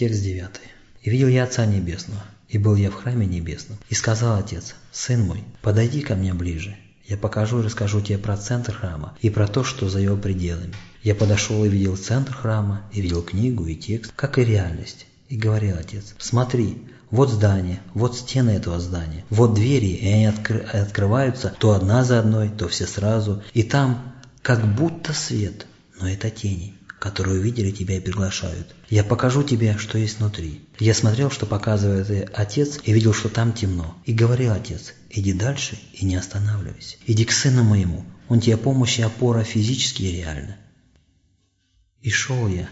Текст 9. «И видел я Отца Небесного, и был я в храме небесном. И сказал Отец, Сын мой, подойди ко мне ближе. Я покажу и расскажу тебе про центр храма и про то, что за его пределами. Я подошел и видел центр храма, и видел книгу и текст, как и реальность. И говорил Отец, смотри, вот здание, вот стены этого здания, вот двери, и они откры открываются то одна за одной, то все сразу, и там как будто свет, но это тени которые увидели тебя и приглашают. Я покажу тебе, что есть внутри. Я смотрел, что показывает отец, и видел, что там темно. И говорил отец, иди дальше и не останавливайся. Иди к сыну моему, он тебе помощь и опора физически и реально. И шел я,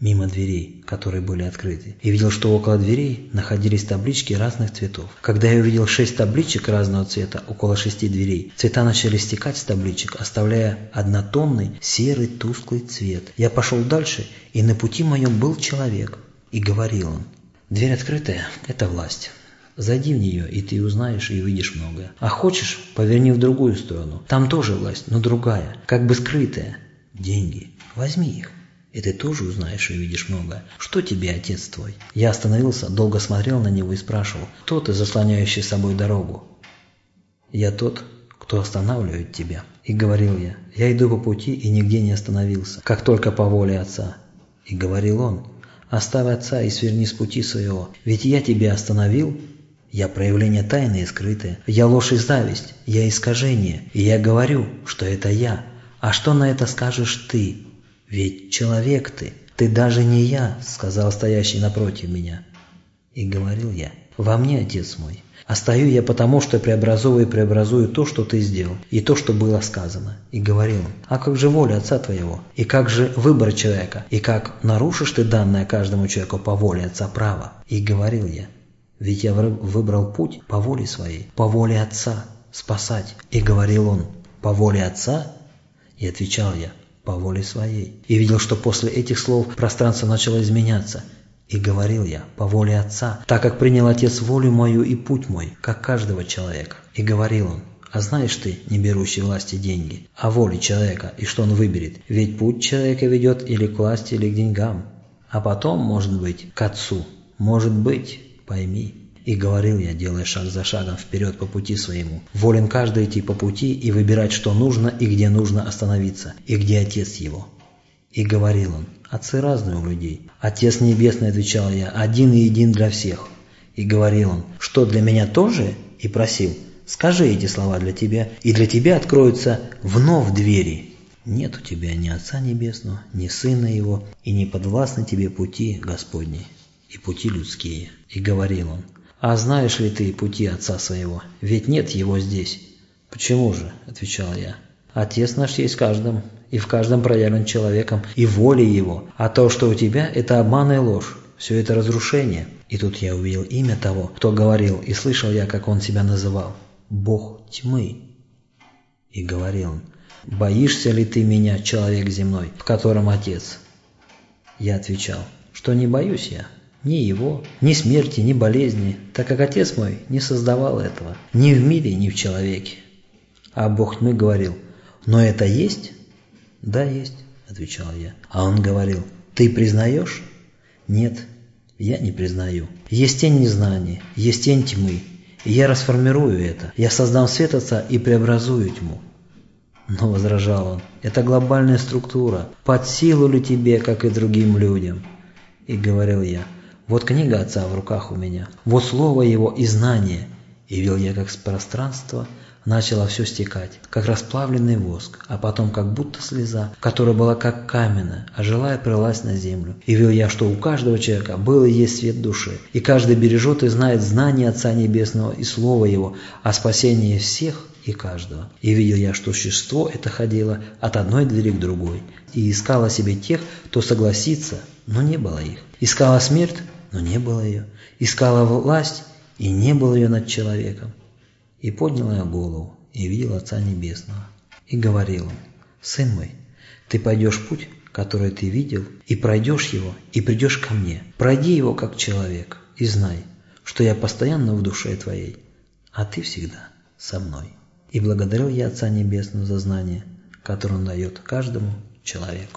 мимо дверей, которые были открыты, и видел, что около дверей находились таблички разных цветов. Когда я увидел шесть табличек разного цвета около шести дверей, цвета начали стекать с табличек, оставляя однотонный серый тусклый цвет. Я пошел дальше, и на пути моем был человек, и говорил он, «Дверь открытая – это власть». Зайди в нее, и ты узнаешь и увидишь многое. А хочешь, поверни в другую сторону. Там тоже власть, но другая, как бы скрытая. Деньги. Возьми их. И ты тоже узнаешь и увидишь много. Что тебе, отец твой? Я остановился, долго смотрел на него и спрашивал, кто ты, заслоняющий собой дорогу? Я тот, кто останавливает тебя. И говорил я, я иду по пути и нигде не остановился, как только по воле отца. И говорил он, оставь отца и сверни с пути своего, ведь я тебя остановил, я проявление тайны и скрытое, я ложь и зависть, я искажение, и я говорю, что это я. А что на это скажешь ты? «Ведь человек ты, ты даже не я», — сказал стоящий напротив меня. И говорил я, «Во мне, Отец мой, а стою я потому, что преобразую и преобразую то, что ты сделал, и то, что было сказано». И говорил «А как же воля Отца твоего? И как же выбор человека? И как нарушишь ты данное каждому человеку по воле Отца право?» И говорил я, «Ведь я выбрал путь по воле своей, по воле Отца, спасать». И говорил он, «По воле Отца?» И отвечал я, по воле своей. И видел, что после этих слов пространство начало изменяться. И говорил я, по воле Отца, так как принял Отец волю мою и путь мой, как каждого человека. И говорил он, а знаешь ты, не берущий власти деньги, о воле человека и что он выберет? Ведь путь человека ведет или к власти, или к деньгам. А потом, может быть, к Отцу. Может быть, пойми. И говорил я, делая шаг за шагом вперед по пути своему. Волен каждый идти по пути и выбирать, что нужно и где нужно остановиться, и где отец его. И говорил он, отцы разные у людей. Отец небесный, отвечал я, один и един для всех. И говорил он, что для меня тоже? И просил, скажи эти слова для тебя, и для тебя откроются вновь двери. Нет у тебя ни Отца Небесного, ни Сына Его, и не подвластны тебе пути Господни и пути людские. И говорил он, «А знаешь ли ты пути отца своего? Ведь нет его здесь». «Почему же?» – отвечал я. «Отец наш есть каждом, и в каждом проявлен человеком, и волей его. А то, что у тебя, это обман и ложь. Все это разрушение». И тут я увидел имя того, кто говорил, и слышал я, как он себя называл. «Бог тьмы». И говорил он, «Боишься ли ты меня, человек земной, в котором Отец?» Я отвечал, что не боюсь я, ни его, ни смерти, ни болезни, так как Отец мой не создавал этого, ни в мире, ни в человеке. А Бог тьмы говорил, но это есть? Да, есть, отвечал я. А он говорил, ты признаешь? Нет, я не признаю. Есть тень незнания, есть тень тьмы, и я расформирую это. Я создам свет Отца и преобразую тьму. Но, возражал он, это глобальная структура, под силу ли тебе, как и другим людям? И говорил я, вот книга отца в руках у меня, вот слово его и знание. И видел я, как с пространства начало все стекать, как расплавленный воск, а потом как будто слеза, которая была как каменная, а желая прилась на землю. И видел я, что у каждого человека был и есть свет души, и каждый бережет и знает знание Отца Небесного и Слово Его о спасении всех и каждого. И видел я, что существо это ходило от одной двери к другой, и искало себе тех, кто согласится, но не было их. Искала смерть, но не было ее. Искала власть, и не было ее над человеком. И поднял я голову, и видел Отца Небесного. И говорил он, «Сын мой, ты пойдешь путь, который ты видел, и пройдешь его, и придешь ко мне. Пройди его как человек, и знай, что я постоянно в душе твоей, а ты всегда со мной». И благодарил я Отца Небесного за знание, которое он дает каждому человеку.